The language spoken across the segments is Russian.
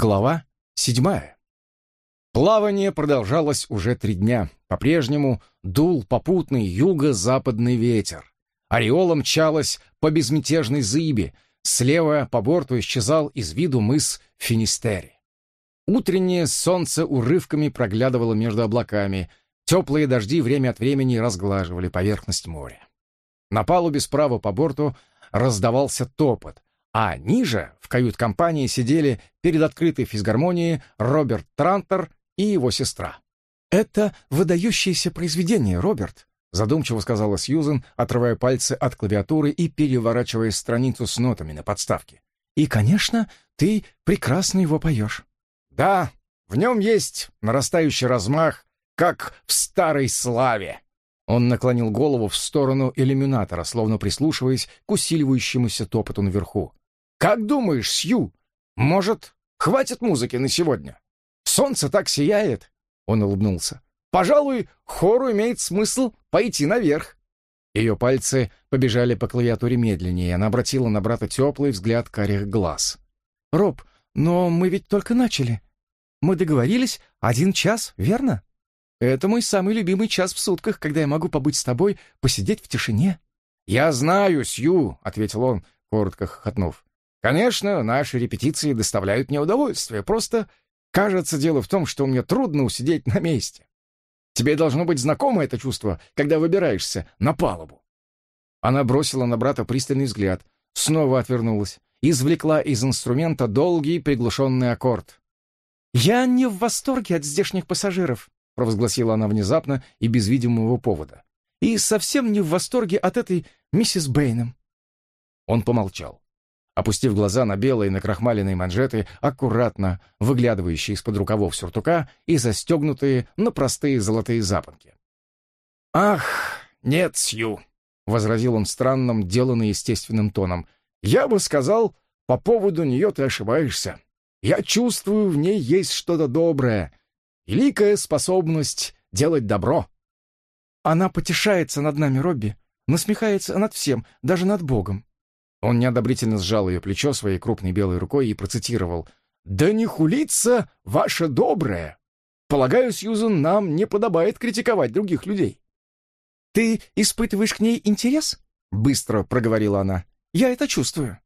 Глава седьмая. Плавание продолжалось уже три дня. По-прежнему дул попутный юго-западный ветер. Ореола мчалась по безмятежной зыбе. Слева по борту исчезал из виду мыс Финистери. Утреннее солнце урывками проглядывало между облаками. Теплые дожди время от времени разглаживали поверхность моря. На палубе справа по борту раздавался топот — а ниже, в кают-компании, сидели перед открытой физгармонией Роберт Трантер и его сестра. «Это выдающееся произведение, Роберт», — задумчиво сказала Сьюзен, отрывая пальцы от клавиатуры и переворачивая страницу с нотами на подставке. «И, конечно, ты прекрасно его поешь». «Да, в нем есть нарастающий размах, как в старой славе». Он наклонил голову в сторону иллюминатора, словно прислушиваясь к усиливающемуся топоту наверху. «Как думаешь, Сью, может, хватит музыки на сегодня? Солнце так сияет!» Он улыбнулся. «Пожалуй, хору имеет смысл пойти наверх». Ее пальцы побежали по клавиатуре медленнее, она обратила на брата теплый взгляд карих глаз. «Роб, но мы ведь только начали. Мы договорились один час, верно? Это мой самый любимый час в сутках, когда я могу побыть с тобой, посидеть в тишине». «Я знаю, Сью», — ответил он, коротко хохотнув. Конечно, наши репетиции доставляют мне удовольствие, просто кажется дело в том, что мне трудно усидеть на месте. Тебе должно быть знакомо это чувство, когда выбираешься на палубу. Она бросила на брата пристальный взгляд, снова отвернулась, извлекла из инструмента долгий приглушенный аккорд. «Я не в восторге от здешних пассажиров», — провозгласила она внезапно и без видимого повода. «И совсем не в восторге от этой миссис Бэйном». Он помолчал опустив глаза на белые накрахмаленные манжеты, аккуратно выглядывающие из-под рукавов сюртука и застегнутые на простые золотые запонки. «Ах, нет, Сью!» — возразил он странным, деланно естественным тоном. «Я бы сказал, по поводу нее ты ошибаешься. Я чувствую, в ней есть что-то доброе, великая способность делать добро». «Она потешается над нами, Робби, насмехается над всем, даже над Богом. Он неодобрительно сжал ее плечо своей крупной белой рукой и процитировал «Да не хулится ваше доброе! Полагаю, Сьюзен, нам не подобает критиковать других людей». «Ты испытываешь к ней интерес?» — быстро проговорила она. «Я это чувствую».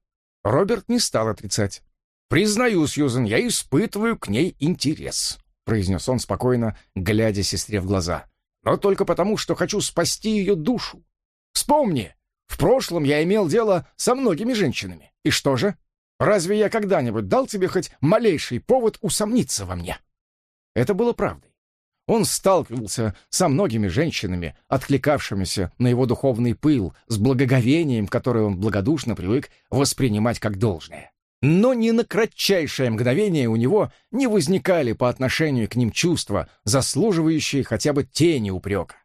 Роберт не стал отрицать. «Признаю, Сьюзен, я испытываю к ней интерес», — произнес он спокойно, глядя сестре в глаза. «Но только потому, что хочу спасти ее душу. Вспомни, в прошлом я имел дело со многими женщинами. И что же? Разве я когда-нибудь дал тебе хоть малейший повод усомниться во мне?» Это было правдой. Он сталкивался со многими женщинами, откликавшимися на его духовный пыл, с благоговением, которое он благодушно привык воспринимать как должное. Но ни на кратчайшее мгновение у него не возникали по отношению к ним чувства, заслуживающие хотя бы тени упрека.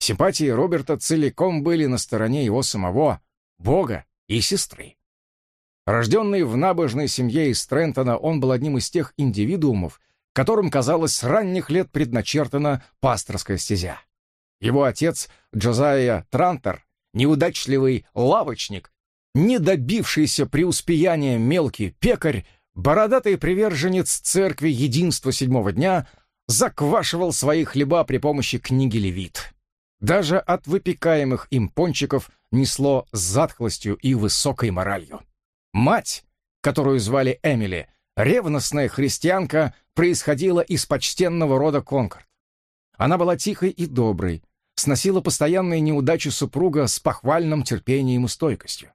Симпатии Роберта целиком были на стороне его самого, Бога и сестры. Рожденный в набожной семье из Трентона, он был одним из тех индивидуумов, которым, казалось, с ранних лет предначертана пасторская стезя. Его отец, Джозайя Трантер, неудачливый лавочник, не добившийся преуспеяния мелкий пекарь, бородатый приверженец церкви единства седьмого дня, заквашивал свои хлеба при помощи книги Левит. Даже от выпекаемых им пончиков несло затхлостью и высокой моралью. Мать, которую звали Эмили, ревностная христианка, происходила из почтенного рода Конкорд. Она была тихой и доброй, сносила постоянные неудачи супруга с похвальным терпением и стойкостью.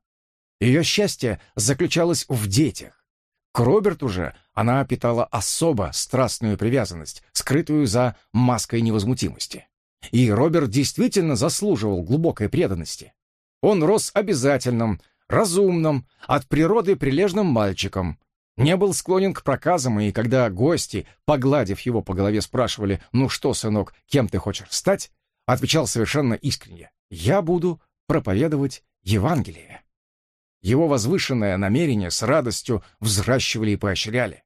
Ее счастье заключалось в детях. К Роберту же она питала особо страстную привязанность, скрытую за маской невозмутимости. И Роберт действительно заслуживал глубокой преданности. Он рос обязательным, разумным, от природы прилежным мальчиком. Не был склонен к проказам, и когда гости, погладив его по голове, спрашивали «Ну что, сынок, кем ты хочешь стать?», отвечал совершенно искренне «Я буду проповедовать Евангелие». Его возвышенное намерение с радостью взращивали и поощряли.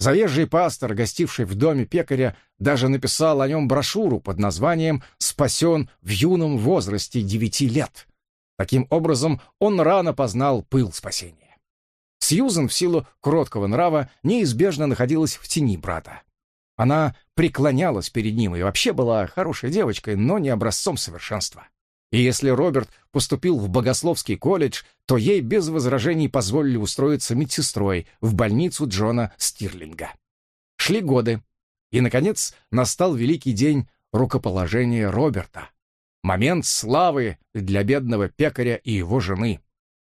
Заезжий пастор, гостивший в доме пекаря, даже написал о нем брошюру под названием «Спасен в юном возрасте девяти лет». Таким образом, он рано познал пыл спасения. Сьюзен в силу кроткого нрава неизбежно находилась в тени брата. Она преклонялась перед ним и вообще была хорошей девочкой, но не образцом совершенства. И если Роберт поступил в богословский колледж, то ей без возражений позволили устроиться медсестрой в больницу Джона Стирлинга. Шли годы, и, наконец, настал великий день рукоположения Роберта. Момент славы для бедного пекаря и его жены.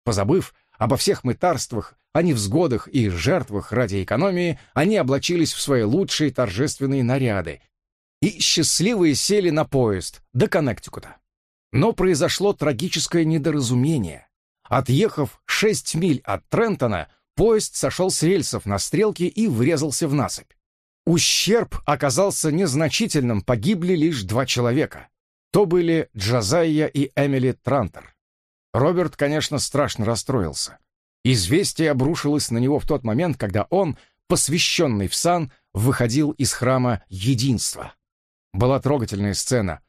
Позабыв обо всех мытарствах, о невзгодах и жертвах ради экономии, они облачились в свои лучшие торжественные наряды и счастливые сели на поезд до Коннектикута. Но произошло трагическое недоразумение. Отъехав шесть миль от Трентона, поезд сошел с рельсов на стрелке и врезался в насыпь. Ущерб оказался незначительным, погибли лишь два человека. То были Джазайя и Эмили Трантер. Роберт, конечно, страшно расстроился. Известие обрушилось на него в тот момент, когда он, посвященный в сан, выходил из храма единства. Была трогательная сцена.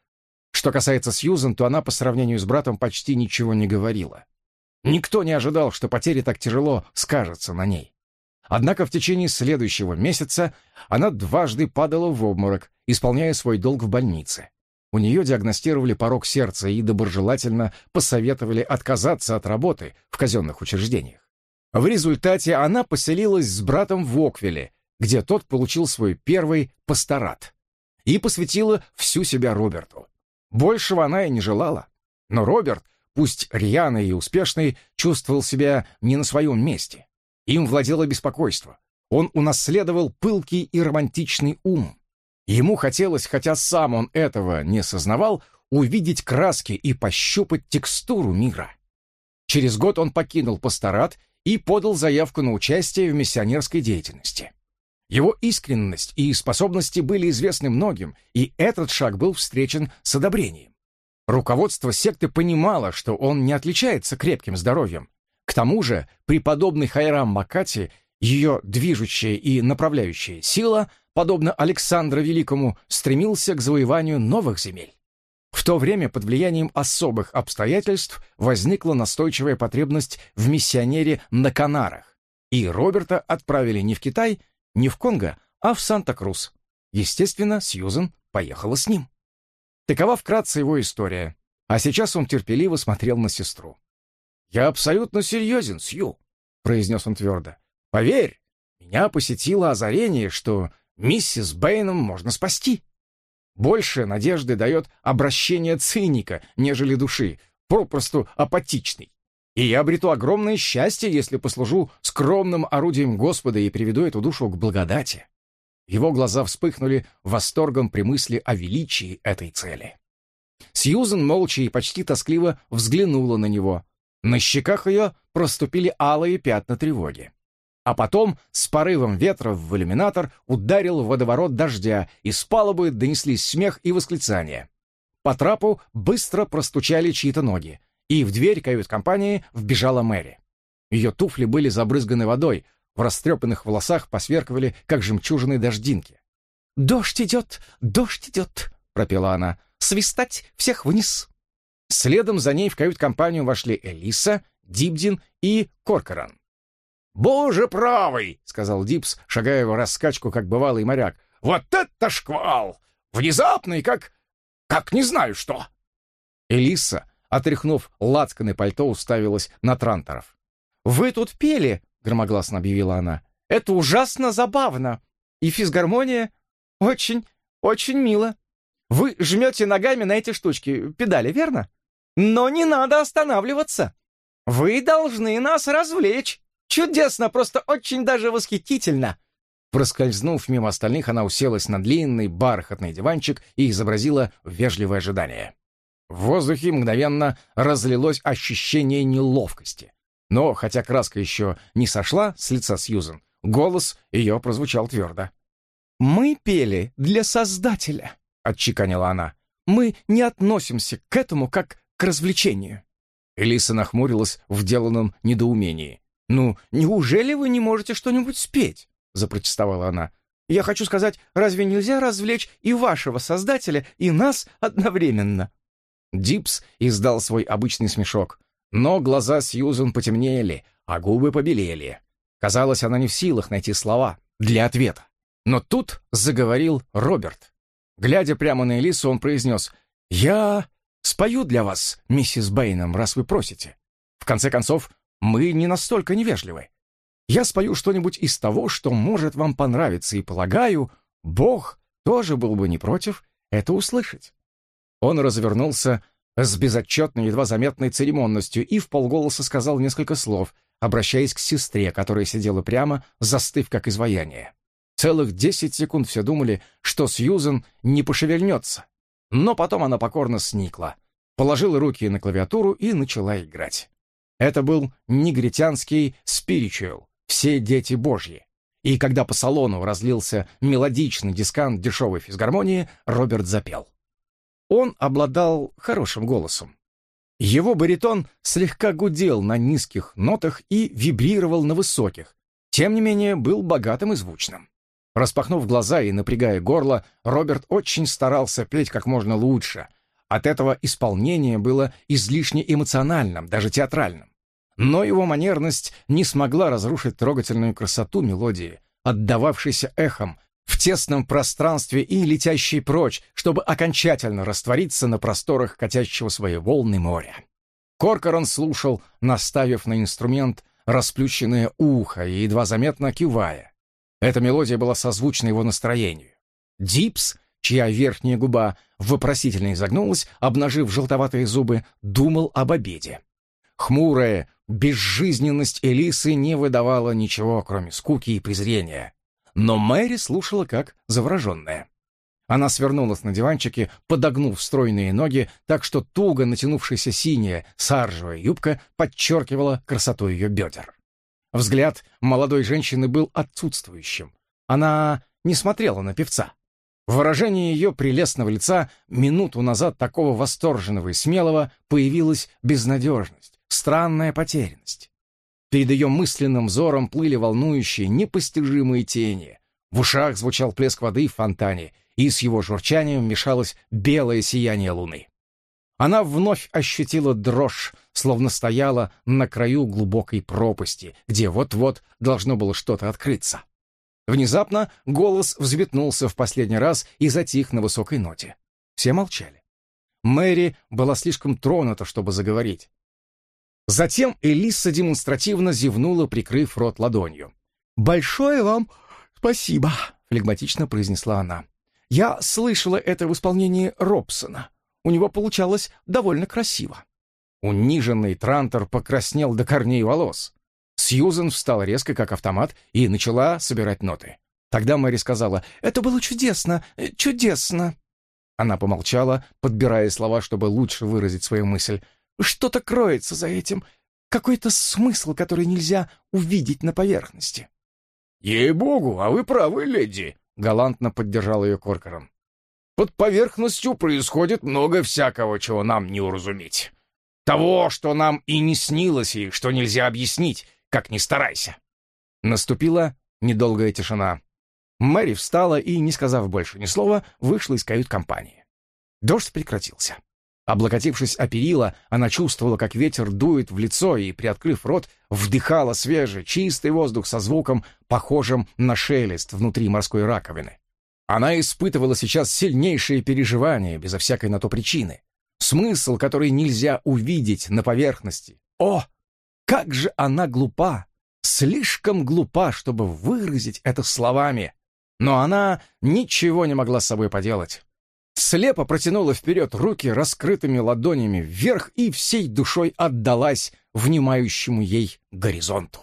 Что касается Сьюзен, то она по сравнению с братом почти ничего не говорила. Никто не ожидал, что потеря так тяжело скажется на ней. Однако в течение следующего месяца она дважды падала в обморок, исполняя свой долг в больнице. У нее диагностировали порог сердца и доброжелательно посоветовали отказаться от работы в казенных учреждениях. В результате она поселилась с братом в Оквиле, где тот получил свой первый пасторат, и посвятила всю себя Роберту. Большего она и не желала. Но Роберт, пусть рьяный и успешный, чувствовал себя не на своем месте. Им владело беспокойство. Он унаследовал пылкий и романтичный ум. Ему хотелось, хотя сам он этого не сознавал, увидеть краски и пощупать текстуру мира. Через год он покинул пасторат и подал заявку на участие в миссионерской деятельности. Его искренность и способности были известны многим, и этот шаг был встречен с одобрением. Руководство секты понимало, что он не отличается крепким здоровьем. К тому же преподобный Хайрам Макати, ее движущая и направляющая сила, подобно Александру Великому, стремился к завоеванию новых земель. В то время под влиянием особых обстоятельств возникла настойчивая потребность в миссионере на Канарах, и Роберта отправили не в Китай, не в Конго, а в Санта-Крус. Естественно, Сьюзен поехала с ним. Такова вкратце его история, а сейчас он терпеливо смотрел на сестру. «Я абсолютно серьезен, Сью», — произнес он твердо. «Поверь, меня посетило озарение, что миссис Бэйном можно спасти. Больше надежды дает обращение циника, нежели души, попросту апатичный. И я обрету огромное счастье, если послужу скромным орудием Господа и приведу эту душу к благодати. Его глаза вспыхнули восторгом при мысли о величии этой цели. Сьюзен молча и почти тоскливо взглянула на него. На щеках ее проступили алые пятна тревоги. А потом с порывом ветра в иллюминатор ударил водоворот дождя, и с палубы донеслись смех и восклицания. По трапу быстро простучали чьи-то ноги, и в дверь кают-компании вбежала Мэри. Ее туфли были забрызганы водой, в растрепанных волосах посверкивали, как жемчужины дождинки. «Дождь идет, дождь идет!» — пропела она. «Свистать всех вниз!» Следом за ней в кают-компанию вошли Элиса, Дибдин и Коркоран. «Боже правый!» — сказал Дипс, шагая в раскачку, как бывалый моряк. «Вот это шквал! Внезапный, как... как не знаю что!» Элиса, отряхнув лацканы пальто, уставилась на Транторов. «Вы тут пели!» — громогласно объявила она. «Это ужасно забавно! И физгармония очень, очень мило. Вы жмете ногами на эти штучки, педали, верно? Но не надо останавливаться. Вы должны нас развлечь!» Чудесно, просто очень даже восхитительно!» Проскользнув мимо остальных, она уселась на длинный бархатный диванчик и изобразила вежливое ожидание. В воздухе мгновенно разлилось ощущение неловкости. Но, хотя краска еще не сошла с лица Сьюзен, голос ее прозвучал твердо. «Мы пели для Создателя», — отчеканила она. «Мы не относимся к этому как к развлечению». Элиса нахмурилась в деланном недоумении. «Ну, неужели вы не можете что-нибудь спеть?» — запротестовала она. «Я хочу сказать, разве нельзя развлечь и вашего создателя, и нас одновременно?» Дипс издал свой обычный смешок, но глаза Сьюзен потемнели, а губы побелели. Казалось, она не в силах найти слова для ответа. Но тут заговорил Роберт. Глядя прямо на Элису, он произнес «Я спою для вас, миссис Бэйном, раз вы просите. В конце концов, мы не настолько невежливы. Я спою что-нибудь из того, что может вам понравиться, и, полагаю, Бог тоже был бы не против это услышать». Он развернулся с безотчетной, едва заметной церемонностью и в полголоса сказал несколько слов, обращаясь к сестре, которая сидела прямо, застыв как изваяние. Целых десять секунд все думали, что Сьюзен не пошевельнется. Но потом она покорно сникла, положила руки на клавиатуру и начала играть. Это был негритянский спиричуэл «Все дети Божьи». И когда по салону разлился мелодичный дискант дешевой физгармонии, Роберт запел. Он обладал хорошим голосом. Его баритон слегка гудел на низких нотах и вибрировал на высоких, тем не менее был богатым и звучным. Распахнув глаза и напрягая горло, Роберт очень старался петь как можно лучше. От этого исполнение было излишне эмоциональным, даже театральным. Но его манерность не смогла разрушить трогательную красоту мелодии, отдававшейся эхом в тесном пространстве и летящей прочь, чтобы окончательно раствориться на просторах катящего свои волны моря. Коркорон слушал, наставив на инструмент расплющенное ухо и едва заметно кивая. Эта мелодия была созвучна его настроению. Дипс, чья верхняя губа вопросительно изогнулась, обнажив желтоватые зубы, думал об обеде. Хмурая безжизненность Элисы не выдавала ничего, кроме скуки и презрения. Но Мэри слушала как завороженная. Она свернулась на диванчике, подогнув стройные ноги, так что туго натянувшаяся синяя саржевая юбка подчеркивала красоту ее бедер. Взгляд молодой женщины был отсутствующим. Она не смотрела на певца. Выражение ее прелестного лица минуту назад такого восторженного и смелого появилась безнадежность, странная потерянность. Перед ее мысленным взором плыли волнующие, непостижимые тени. В ушах звучал плеск воды в фонтане, и с его журчанием мешалось белое сияние луны. Она вновь ощутила дрожь, словно стояла на краю глубокой пропасти, где вот-вот должно было что-то открыться. Внезапно голос взметнулся в последний раз и затих на высокой ноте. Все молчали. Мэри была слишком тронута, чтобы заговорить. Затем Элиса демонстративно зевнула, прикрыв рот ладонью. «Большое вам спасибо», — флегматично произнесла она. «Я слышала это в исполнении Робсона. У него получалось довольно красиво». Униженный Трантор покраснел до корней волос. Сьюзен встала резко, как автомат, и начала собирать ноты. Тогда Мэри сказала, «Это было чудесно, чудесно». Она помолчала, подбирая слова, чтобы лучше выразить свою мысль. Что-то кроется за этим, какой-то смысл, который нельзя увидеть на поверхности. «Ей-богу, а вы правы, леди!» — галантно поддержал ее Коркоран. «Под поверхностью происходит много всякого, чего нам не уразуметь. Того, что нам и не снилось, и что нельзя объяснить, как ни старайся». Наступила недолгая тишина. Мэри встала и, не сказав больше ни слова, вышла из кают-компании. Дождь прекратился. Облокотившись о перила, она чувствовала, как ветер дует в лицо и, приоткрыв рот, вдыхала свежий, чистый воздух со звуком, похожим на шелест внутри морской раковины. Она испытывала сейчас сильнейшие переживания, безо всякой на то причины. Смысл, который нельзя увидеть на поверхности. О, как же она глупа! Слишком глупа, чтобы выразить это словами. Но она ничего не могла с собой поделать слепо протянула вперед руки раскрытыми ладонями вверх и всей душой отдалась внимающему ей горизонту.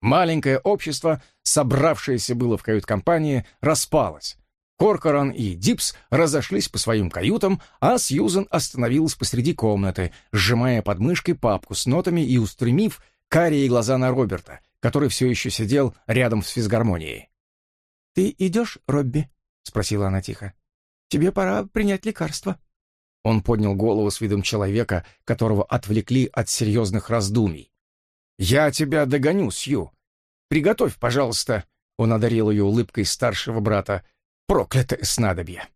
Маленькое общество, собравшееся было в кают-компании, распалось. Коркоран и Дипс разошлись по своим каютам, а Сьюзен остановилась посреди комнаты, сжимая под мышкой папку с нотами и устремив карие глаза на Роберта, который все еще сидел рядом с физгармонией. «Ты идешь, Робби?» — спросила она тихо. Тебе пора принять лекарство». Он поднял голову с видом человека, которого отвлекли от серьезных раздумий. «Я тебя догоню, Сью. Приготовь, пожалуйста», — он одарил ее улыбкой старшего брата, «проклятое снадобье».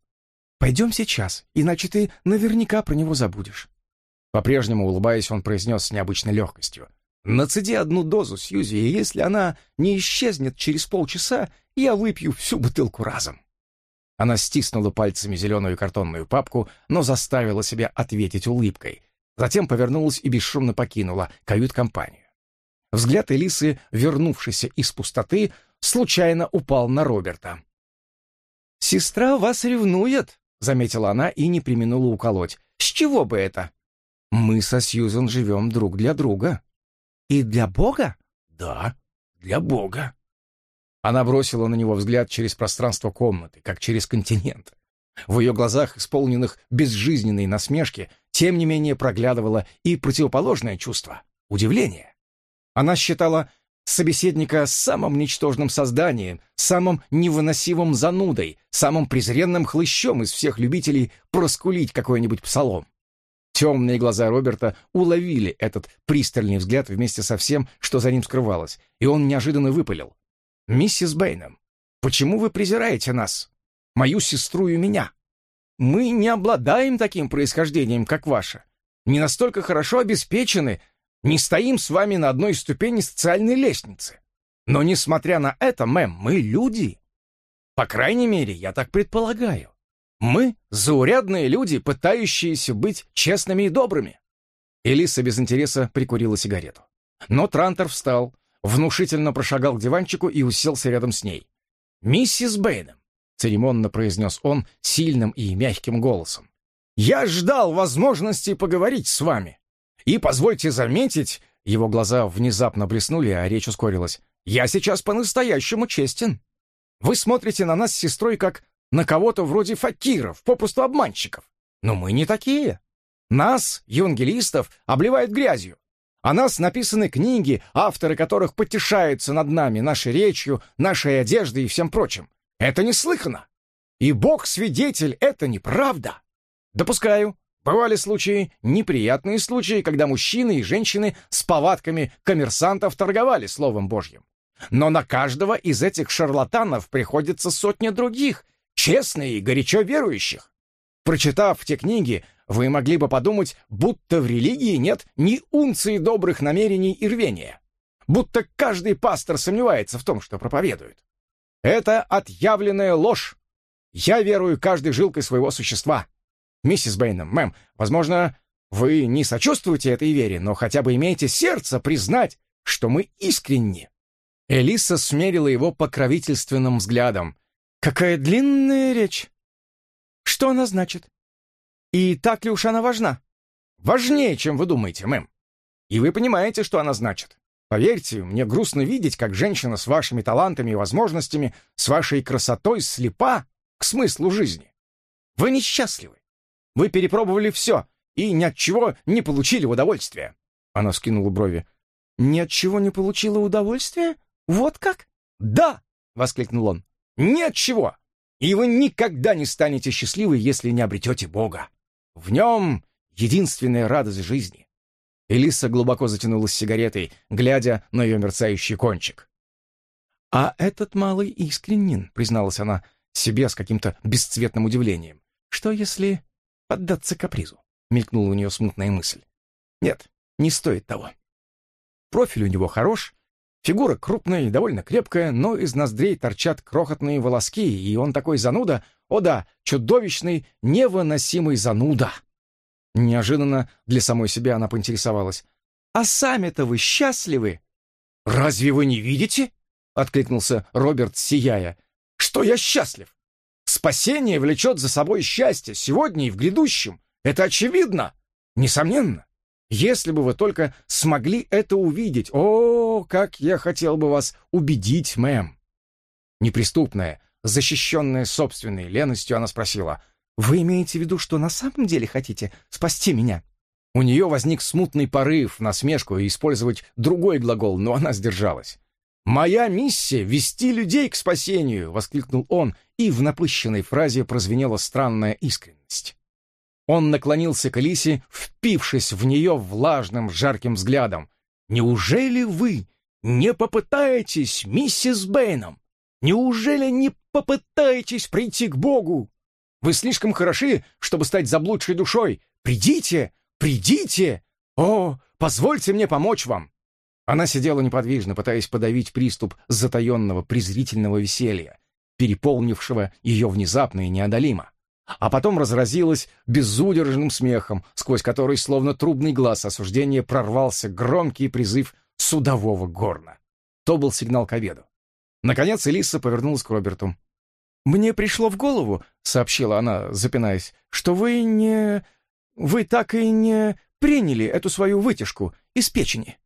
«Пойдем сейчас, иначе ты наверняка про него забудешь». По-прежнему улыбаясь, он произнес с необычной легкостью. Нацеди одну дозу, Сьюзи, и если она не исчезнет через полчаса, я выпью всю бутылку разом». Она стиснула пальцами зеленую картонную папку, но заставила себя ответить улыбкой. Затем повернулась и бесшумно покинула кают-компанию. Взгляд Элисы, вернувшийся из пустоты, случайно упал на Роберта. «Сестра вас ревнует», — заметила она и не применула уколоть. «С чего бы это?» «Мы со Сьюзен живем друг для друга». «И для Бога?» «Да, для Бога». Она бросила на него взгляд через пространство комнаты, как через континент. В ее глазах, исполненных безжизненной насмешки, тем не менее проглядывало и противоположное чувство — удивление. Она считала собеседника самым ничтожным созданием, самым невыносимым занудой, самым презренным хлыщом из всех любителей проскулить какой-нибудь псалом. Темные глаза Роберта уловили этот пристальный взгляд вместе со всем, что за ним скрывалось, и он неожиданно выпалил. «Миссис Бэйнем, почему вы презираете нас? Мою сестру и меня? Мы не обладаем таким происхождением, как ваше. Не настолько хорошо обеспечены, не стоим с вами на одной ступени социальной лестницы. Но, несмотря на это, мэм, мы люди. По крайней мере, я так предполагаю. Мы — заурядные люди, пытающиеся быть честными и добрыми. Элиса без интереса прикурила сигарету. Но Трантор встал, внушительно прошагал к диванчику и уселся рядом с ней. «Миссис Бэйнем», — церемонно произнес он сильным и мягким голосом, «я ждал возможности поговорить с вами. И позвольте заметить...» Его глаза внезапно блеснули, а речь ускорилась. «Я сейчас по-настоящему честен. Вы смотрите на нас с сестрой как на кого-то вроде факиров, попросту обманщиков. Но мы не такие. Нас, евангелистов, обливают грязью. О нас написаны книги, авторы которых потешаются над нами, нашей речью, нашей одеждой и всем прочим. Это неслыханно. И Бог свидетель, это неправда. Допускаю, бывали случаи, неприятные случаи, когда мужчины и женщины с повадками коммерсантов торговали Словом Божьим. Но на каждого из этих шарлатанов приходится сотня других, честных и горячо верующих. Прочитав те книги, вы могли бы подумать, будто в религии нет ни унции добрых намерений и рвения. Будто каждый пастор сомневается в том, что проповедует. Это отъявленная ложь. Я верую каждой жилкой своего существа. Миссис Бэйном, мэм, возможно, вы не сочувствуете этой вере, но хотя бы имеете сердце признать, что мы искренни. Элиса смерила его покровительственным взглядом. «Какая длинная речь! Что она значит? И так ли уж она важна? Важнее, чем вы думаете, мэм. И вы понимаете, что она значит. Поверьте, мне грустно видеть, как женщина с вашими талантами и возможностями, с вашей красотой слепа к смыслу жизни. Вы несчастливы. Вы перепробовали все и ни от чего не получили удовольствия. Она скинула брови. Ни от чего не получила удовольствия? Вот как? Да! воскликнул он. Ни от чего. И вы никогда не станете счастливы, если не обретете Бога. В нем единственная радость жизни. Элиса глубоко затянулась сигаретой, глядя на ее мерцающий кончик. «А этот малый искренен», — призналась она себе с каким-то бесцветным удивлением. «Что, если поддаться капризу?» — мелькнула у нее смутная мысль. «Нет, не стоит того. Профиль у него хорош, фигура крупная довольно крепкая, но из ноздрей торчат крохотные волоски, и он такой зануда, о да, чудовищный, невыносимый зануда. Неожиданно для самой себя она поинтересовалась. «А сами-то вы счастливы?» «Разве вы не видите?» — откликнулся Роберт, сияя. «Что я счастлив? Спасение влечет за собой счастье сегодня и в грядущем. Это очевидно. Несомненно. Если бы вы только смогли это увидеть. О, как я хотел бы вас убедить, мэм!» Неприступная, Защищенная собственной леностью, она спросила, «Вы имеете в виду, что на самом деле хотите спасти меня?» У нее возник смутный порыв, насмешку и использовать другой глагол, но она сдержалась. «Моя миссия — вести людей к спасению!» — воскликнул он, и в напыщенной фразе прозвенела странная искренность. Он наклонился к Алисе, впившись в нее влажным, жарким взглядом. «Неужели вы не попытаетесь, миссис Бэйном? Неужели не попытаетесь прийти к Богу? Вы слишком хороши, чтобы стать заблудшей душой. Придите, придите! О, позвольте мне помочь вам!» Она сидела неподвижно, пытаясь подавить приступ затаенного презрительного веселья, переполнившего ее внезапно и неодолимо. А потом разразилась безудержным смехом, сквозь который, словно трубный глаз осуждения, прорвался громкий призыв судового горна. То был сигнал к обеду. Наконец Элиса повернулась к Роберту. «Мне пришло в голову», — сообщила она, запинаясь, «что вы не... вы так и не приняли эту свою вытяжку из печени».